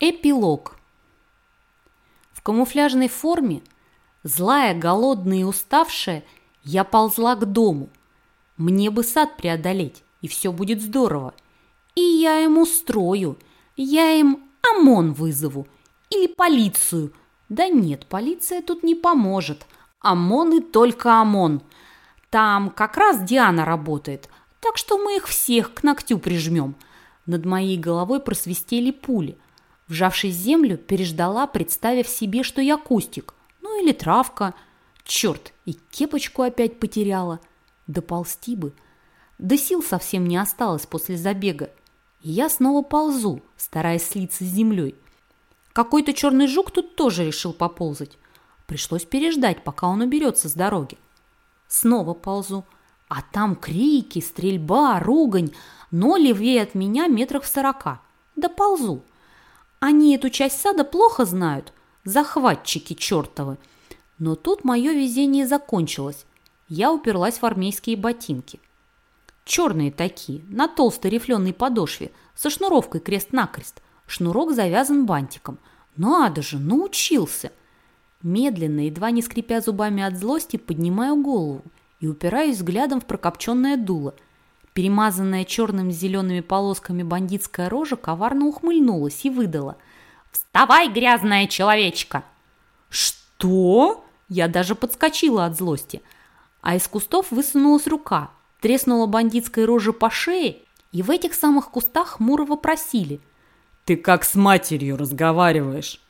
Эпилог. В камуфляжной форме, злая, голодная и уставшая, я ползла к дому. Мне бы сад преодолеть, и все будет здорово. И я им устрою, я им ОМОН вызову или полицию. Да нет, полиция тут не поможет. ОМОН и только ОМОН. Там как раз Диана работает, так что мы их всех к ногтю прижмем. Над моей головой просвистели пули – Вжавшись в землю, переждала, представив себе, что я кустик. Ну или травка. Черт, и кепочку опять потеряла. Доползти бы. Да сил совсем не осталось после забега. И я снова ползу, стараясь слиться с землей. Какой-то черный жук тут тоже решил поползать. Пришлось переждать, пока он уберется с дороги. Снова ползу. А там крики, стрельба, ругань, но левее от меня метрах в сорока. Да ползу. Они эту часть сада плохо знают, захватчики чертовы. Но тут мое везение закончилось. Я уперлась в армейские ботинки. Черные такие, на толстой рифленой подошве, со шнуровкой крест-накрест. Шнурок завязан бантиком. Надо же, научился. Медленно, едва не скрипя зубами от злости, поднимаю голову и упираюсь взглядом в прокопченное дуло – Перемазанная черными зелеными полосками бандитская рожа коварно ухмыльнулась и выдала. «Вставай, грязная человечка!» «Что?» Я даже подскочила от злости. А из кустов высунулась рука, треснула бандитской рожи по шее, и в этих самых кустах Мурова просили. «Ты как с матерью разговариваешь!»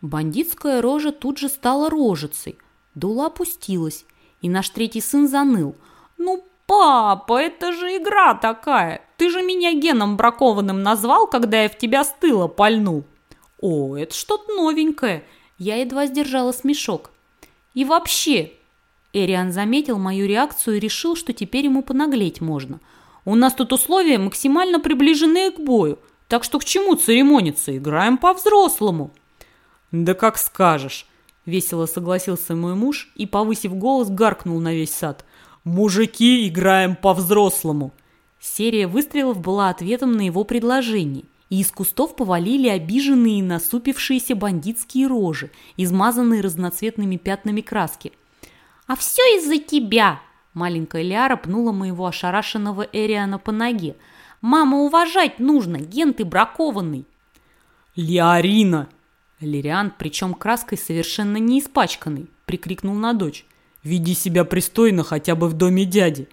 Бандитская рожа тут же стала рожицей. Дула опустилась, и наш третий сын заныл. «Ну, «Папа, это же игра такая! Ты же меня геном бракованным назвал, когда я в тебя с тыла пальнул!» «О, это что-то новенькое!» Я едва сдержала смешок. «И вообще...» Эриан заметил мою реакцию и решил, что теперь ему понаглеть можно. «У нас тут условия максимально приближенные к бою, так что к чему церемониться? Играем по-взрослому!» «Да как скажешь!» – весело согласился мой муж и, повысив голос, гаркнул на весь сад. «Мужики, играем по-взрослому!» Серия выстрелов была ответом на его предложение, и из кустов повалили обиженные и насупившиеся бандитские рожи, измазанные разноцветными пятнами краски. «А все из-за тебя!» Маленькая Ляра пнула моего ошарашенного Эриана по ноге. «Мама, уважать нужно, ген ты бракованный!» «Лиарина!» Лириан, причем краской совершенно не испачканный, прикрикнул на дочь. Веди себя пристойно хотя бы в доме дяди.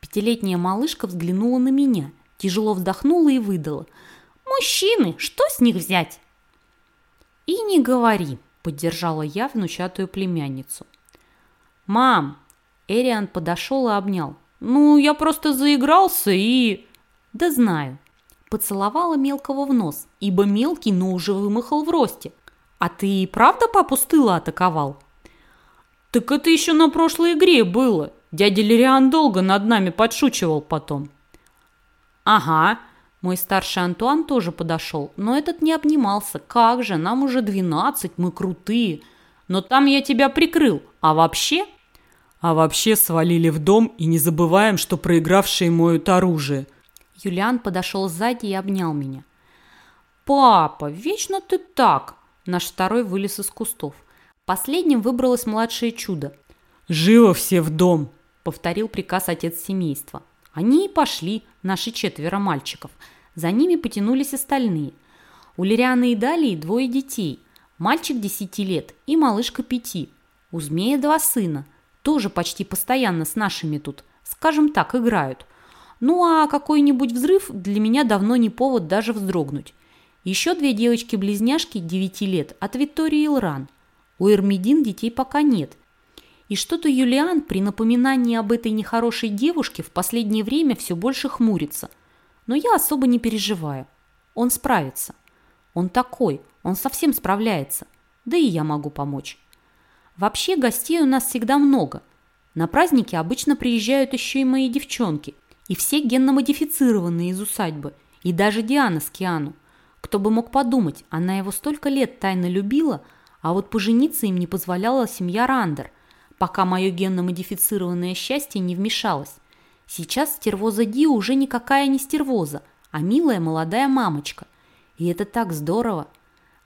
Пятилетняя малышка взглянула на меня, тяжело вздохнула и выдала. «Мужчины, что с них взять?» «И не говори», — поддержала я внучатую племянницу. «Мам!» — Эриан подошел и обнял. «Ну, я просто заигрался и...» «Да знаю». Поцеловала мелкого в нос, ибо мелкий, но уже вымахал в росте. «А ты и правда папу с тыла атаковал?» «Так это еще на прошлой игре было. Дядя Лириан долго над нами подшучивал потом». «Ага». Мой старший Антуан тоже подошел, но этот не обнимался. «Как же, нам уже двенадцать, мы крутые. Но там я тебя прикрыл. А вообще...» «А вообще свалили в дом и не забываем, что проигравшие моют оружие». Юлиан подошел сзади и обнял меня. «Папа, вечно ты так!» Наш второй вылез из кустов. Последним выбралось младшее чудо. «Живо все в дом!» – повторил приказ отец семейства. Они и пошли, наши четверо мальчиков. За ними потянулись остальные. У Лирианы и Далии двое детей. Мальчик десяти лет и малышка пяти. У Змея два сына. Тоже почти постоянно с нашими тут, скажем так, играют. Ну а какой-нибудь взрыв для меня давно не повод даже вздрогнуть. Еще две девочки-близняшки девяти лет от Виктории Илран. У Эрмидин детей пока нет. И что-то Юлиан при напоминании об этой нехорошей девушке в последнее время все больше хмурится. Но я особо не переживаю. Он справится. Он такой, он совсем справляется. Да и я могу помочь. Вообще гостей у нас всегда много. На праздники обычно приезжают еще и мои девчонки. И все генно-модифицированные из усадьбы. И даже Диана с Киану. Кто бы мог подумать, она его столько лет тайно любила – а вот пожениться им не позволяла семья Рандер, пока мое генно-модифицированное счастье не вмешалось. Сейчас стервоза Ди уже никакая не стервоза, а милая молодая мамочка. И это так здорово.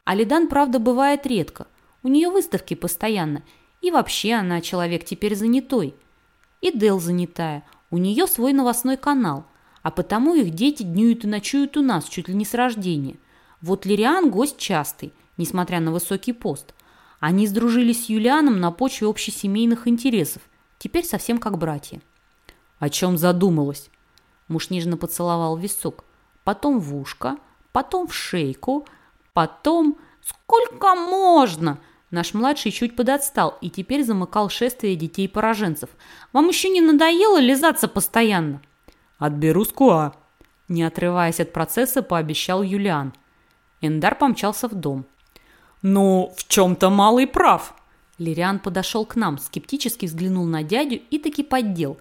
Алидан, правда, бывает редко. У нее выставки постоянно. И вообще она человек теперь занятой. И Дел занятая. У нее свой новостной канал. А потому их дети днюют и ночуют у нас чуть ли не с рождения. Вот Лириан гость частый, несмотря на высокий пост. Они сдружились с Юлианом на почве общесемейных интересов. Теперь совсем как братья. О чем задумалась? Муж нежно поцеловал висок. Потом в ушко, потом в шейку, потом... Сколько можно? Наш младший чуть подотстал и теперь замыкал шествие детей-пораженцев. Вам еще не надоело лизаться постоянно? Отберу скуа. Не отрываясь от процесса, пообещал Юлиан. Эндар помчался в дом. «Ну, в чем-то малый прав». Лириан подошел к нам, скептически взглянул на дядю и таки поддел.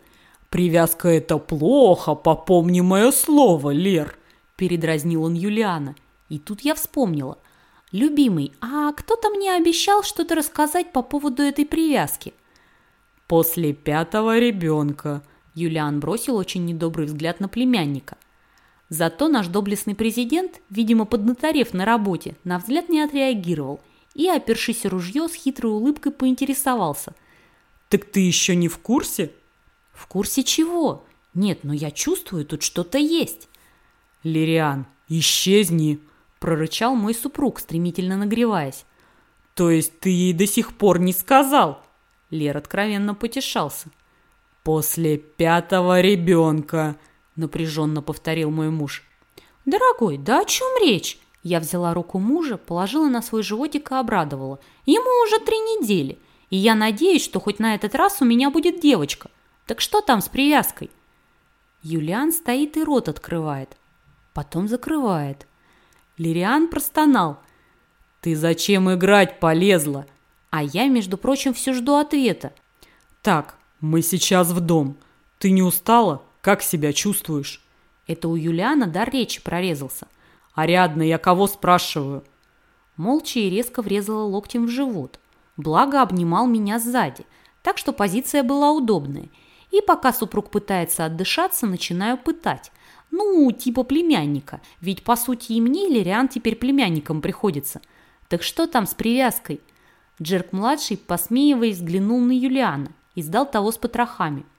«Привязка – это плохо, попомни мое слово, Лер!» Передразнил он Юлиана. И тут я вспомнила. «Любимый, а кто-то мне обещал что-то рассказать по поводу этой привязки». «После пятого ребенка», – Юлиан бросил очень недобрый взгляд на племянника. Зато наш доблестный президент, видимо, поднаторев на работе, на взгляд не отреагировал и, опершись ружье, с хитрой улыбкой поинтересовался. «Так ты еще не в курсе?» «В курсе чего? Нет, но я чувствую, тут что-то есть». «Лириан, исчезни!» – прорычал мой супруг, стремительно нагреваясь. «То есть ты ей до сих пор не сказал?» Лер откровенно потешался. «После пятого ребенка!» Напряженно повторил мой муж. «Дорогой, да о чем речь?» Я взяла руку мужа, положила на свой животик и обрадовала. «Ему уже три недели, и я надеюсь, что хоть на этот раз у меня будет девочка. Так что там с привязкой?» Юлиан стоит и рот открывает, потом закрывает. Лириан простонал. «Ты зачем играть полезла?» А я, между прочим, все жду ответа. «Так, мы сейчас в дом. Ты не устала?» Как себя чувствуешь?» Это у Юлиана дар речи прорезался. «Ариадна, я кого спрашиваю?» Молча и резко врезала локтем в живот. Благо обнимал меня сзади, так что позиция была удобная. И пока супруг пытается отдышаться, начинаю пытать. Ну, типа племянника, ведь по сути и мне Лириан теперь племянником приходится. Так что там с привязкой? Джерк-младший, посмеиваясь, взглянул на Юлиана и сдал того с потрохами –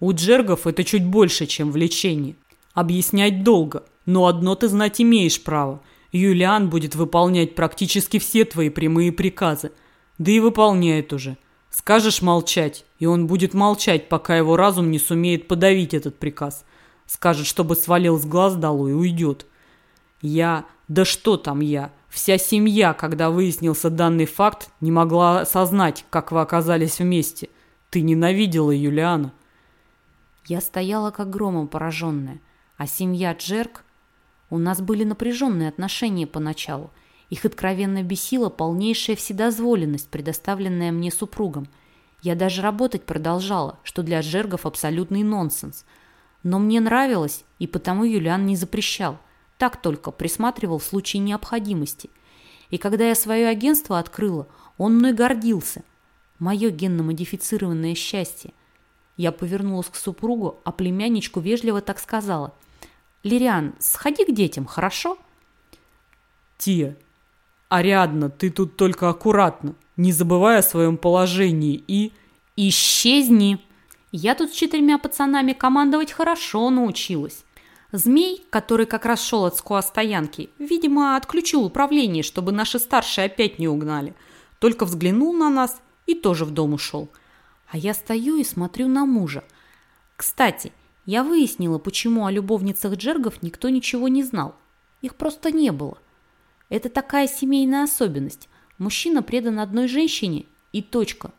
у джергов это чуть больше, чем влечение. Объяснять долго, но одно ты знать имеешь право. Юлиан будет выполнять практически все твои прямые приказы. Да и выполняет уже. Скажешь молчать, и он будет молчать, пока его разум не сумеет подавить этот приказ. Скажет, чтобы свалил с глаз долой и уйдет. Я... Да что там я? Вся семья, когда выяснился данный факт, не могла осознать, как вы оказались вместе. Ты ненавидела Юлиана. Я стояла как громом пораженная, а семья Джерк... У нас были напряженные отношения поначалу. Их откровенно бесила полнейшая вседозволенность, предоставленная мне супругом. Я даже работать продолжала, что для Джергов абсолютный нонсенс. Но мне нравилось, и потому Юлиан не запрещал. Так только присматривал в случае необходимости. И когда я свое агентство открыла, он мной гордился. Мое генно-модифицированное счастье. Я повернулась к супругу, а племянничку вежливо так сказала. «Лириан, сходи к детям, хорошо?» «Тия, Ариадна, ты тут только аккуратно, не забывай о своем положении и...» «Исчезни!» Я тут с четырьмя пацанами командовать хорошо научилась. Змей, который как раз шел от скуа-стоянки, видимо, отключил управление, чтобы наши старшие опять не угнали. Только взглянул на нас и тоже в дом ушел. А я стою и смотрю на мужа. Кстати, я выяснила, почему о любовницах Джергов никто ничего не знал. Их просто не было. Это такая семейная особенность. Мужчина предан одной женщине и точка.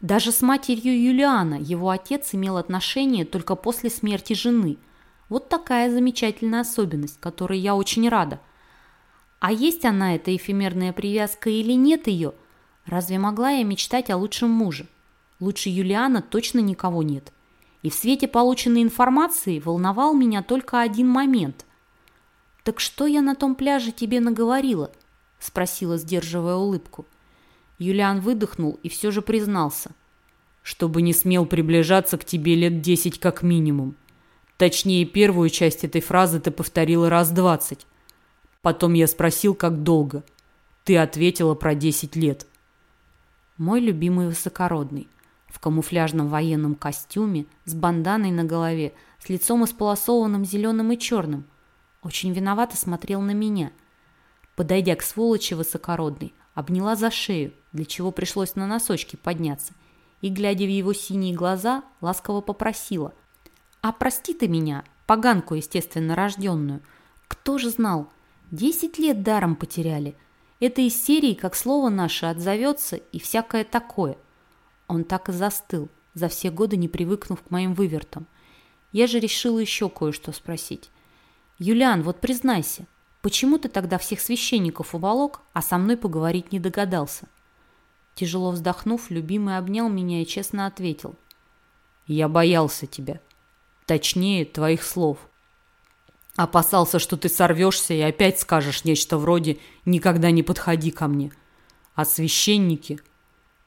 Даже с матерью Юлиана его отец имел отношение только после смерти жены. Вот такая замечательная особенность, которой я очень рада. А есть она, эта эфемерная привязка или нет ее? Разве могла я мечтать о лучшем муже? Лучше Юлиана точно никого нет. И в свете полученной информации волновал меня только один момент. «Так что я на том пляже тебе наговорила?» – спросила, сдерживая улыбку. Юлиан выдохнул и все же признался. «Чтобы не смел приближаться к тебе лет десять как минимум. Точнее, первую часть этой фразы ты повторила раз двадцать. Потом я спросил, как долго. Ты ответила про 10 лет. Мой любимый высокородный. В камуфляжном военном костюме, с банданой на голове, с лицом исполосованным зеленым и черным. Очень виновато смотрел на меня. Подойдя к сволочи высокородной, обняла за шею, для чего пришлось на носочки подняться, и, глядя в его синие глаза, ласково попросила. «А прости ты меня, поганку естественно рожденную. Кто же знал? Десять лет даром потеряли. Это из серии, как слово наше отзовется и всякое такое». Он так и застыл, за все годы не привыкнув к моим вывертам. Я же решила еще кое-что спросить. «Юлиан, вот признайся, почему ты тогда всех священников уволок, а со мной поговорить не догадался?» Тяжело вздохнув, любимый обнял меня и честно ответил. «Я боялся тебя. Точнее, твоих слов. Опасался, что ты сорвешься и опять скажешь нечто вроде «никогда не подходи ко мне». А священники, —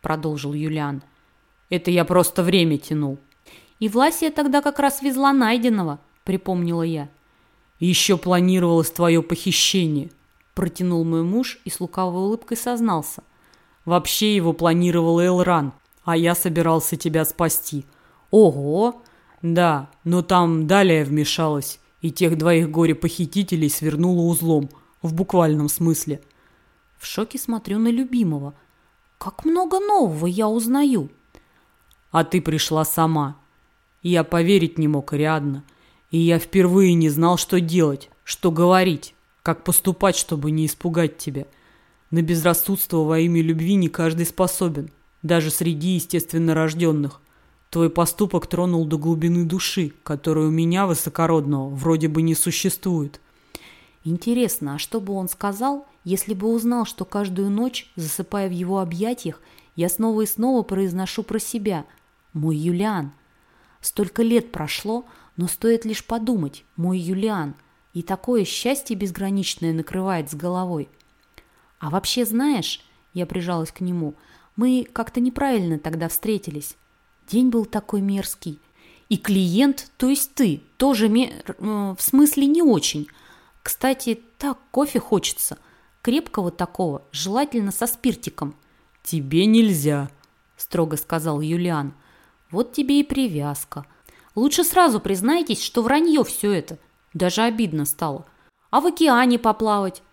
продолжил Юлиан, — это я просто время тянул. И Власия тогда как раз везла найденного, — припомнила я. Еще планировалось твое похищение, — протянул мой муж и с лукавой улыбкой сознался — Вообще его планировал Элран, а я собирался тебя спасти. Ого! Да, но там далее вмешалась, и тех двоих горе-похитителей свернула узлом, в буквальном смысле. В шоке смотрю на любимого. Как много нового я узнаю. А ты пришла сама. Я поверить не мог, Ариадна. И я впервые не знал, что делать, что говорить, как поступать, чтобы не испугать тебя. — на безрассудство во имя любви не каждый способен, даже среди естественно рожденных. Твой поступок тронул до глубины души, которой у меня, высокородного, вроде бы не существует. Интересно, а что бы он сказал, если бы узнал, что каждую ночь, засыпая в его объятиях, я снова и снова произношу про себя «Мой Юлиан». Столько лет прошло, но стоит лишь подумать «Мой Юлиан», и такое счастье безграничное накрывает с головой – а вообще знаешь, я прижалась к нему, мы как-то неправильно тогда встретились. День был такой мерзкий. И клиент, то есть ты, тоже мер... Э, в смысле не очень. Кстати, так кофе хочется. Крепкого такого, желательно со спиртиком. Тебе нельзя, строго сказал Юлиан. Вот тебе и привязка. Лучше сразу признайтесь, что вранье все это. Даже обидно стало. А в океане поплавать?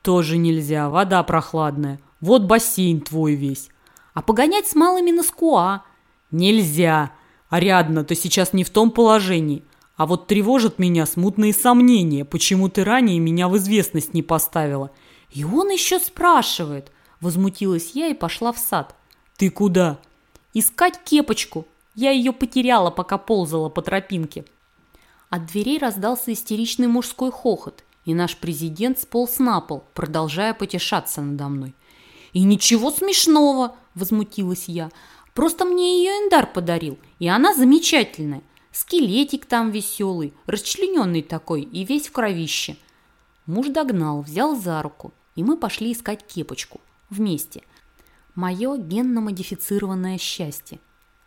Тоже нельзя, вода прохладная. Вот бассейн твой весь. А погонять с малыми на скуа? Нельзя. Ариадна, ты сейчас не в том положении. А вот тревожат меня смутные сомнения, почему ты ранее меня в известность не поставила. И он еще спрашивает. Возмутилась я и пошла в сад. Ты куда? Искать кепочку. Я ее потеряла, пока ползала по тропинке. От дверей раздался истеричный мужской хохот и наш президент сполз на пол, продолжая потешаться надо мной. «И ничего смешного!» – возмутилась я. «Просто мне ее Эндар подарил, и она замечательная. Скелетик там веселый, расчлененный такой и весь в кровище». Муж догнал, взял за руку, и мы пошли искать кепочку. Вместе. Мое генно-модифицированное счастье.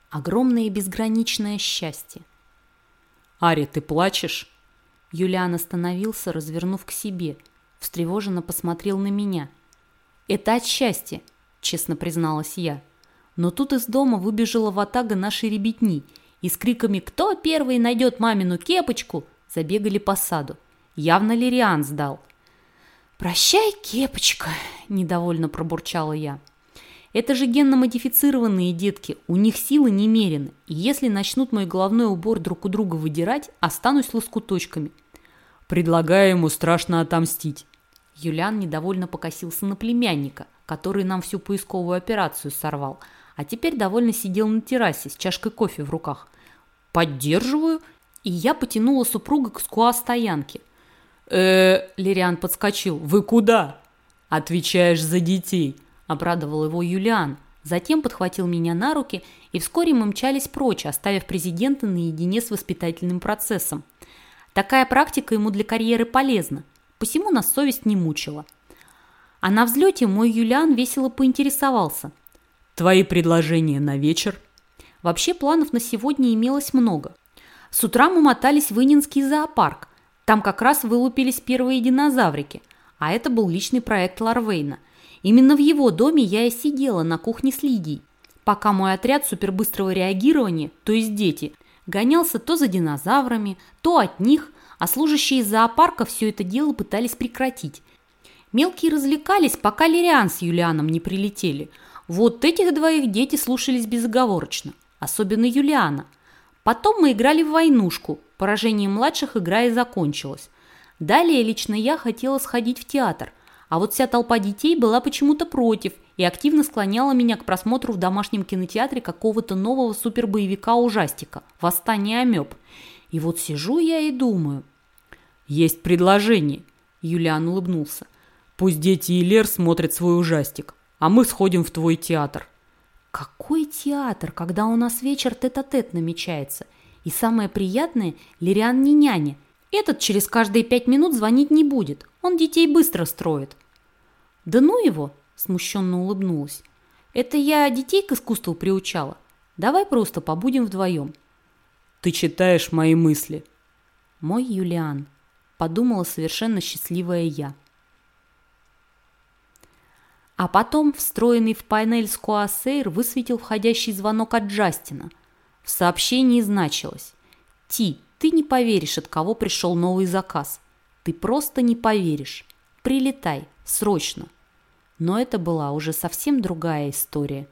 Огромное и безграничное счастье. «Ари, ты плачешь?» Юлиан остановился, развернув к себе. Встревоженно посмотрел на меня. «Это от счастья», – честно призналась я. Но тут из дома выбежала ватага нашей ребятни и с криками «Кто первый найдет мамину кепочку?» забегали по саду. Явно Лириан сдал. «Прощай, кепочка!» – недовольно пробурчала я. Это же генно-модифицированные детки, у них силы немерены, и если начнут мой головной убор друг у друга выдирать, останусь лоскуточками – Предлагаю ему страшно отомстить. Юлиан недовольно покосился на племянника, который нам всю поисковую операцию сорвал, а теперь довольно сидел на террасе с чашкой кофе в руках. «Поддерживаю», и я потянула супруга к скуа-стоянке. э Лириан подскочил. «Вы куда?» «Отвечаешь за детей», – обрадовал его Юлиан. Затем подхватил меня на руки, и вскоре мы мчались прочь, оставив президента наедине с воспитательным процессом. Такая практика ему для карьеры полезна, посему нас совесть не мучила. А на взлете мой Юлиан весело поинтересовался. «Твои предложения на вечер?» Вообще планов на сегодня имелось много. С утра мы мотались в Ининский зоопарк. Там как раз вылупились первые динозаврики. А это был личный проект Ларвейна. Именно в его доме я и сидела на кухне с Лидией, пока мой отряд супербыстрого реагирования, то есть дети, гонялся то за динозаврами, то от них, а служащие зоопарка все это дело пытались прекратить. Мелкие развлекались, пока Лириан с Юлианом не прилетели. Вот этих двоих дети слушались безоговорочно, особенно Юлиана. Потом мы играли в войнушку, поражение младших игра и закончилась. Далее лично я хотела сходить в театр, а вот вся толпа детей была почему-то против и активно склоняла меня к просмотру в домашнем кинотеатре какого-то нового супербоевика-ужастика «Восстание амеб». И вот сижу я и думаю. «Есть предложение», – Юлиан улыбнулся. «Пусть дети и Лер смотрят свой ужастик, а мы сходим в твой театр». «Какой театр, когда у нас вечер тет-а-тет -тет намечается? И самое приятное, Лириан не няня, этот через каждые пять минут звонить не будет. Он детей быстро строит. Да ну его, смущенно улыбнулась. Это я детей к искусству приучала. Давай просто побудем вдвоем. Ты читаешь мои мысли. Мой Юлиан. Подумала совершенно счастливая я. А потом встроенный в панель Скуасейр высветил входящий звонок от Джастина. В сообщении значилось «Ти, ты не поверишь, от кого пришел новый заказ. Ты просто не поверишь. Прилетай, срочно. Но это была уже совсем другая история.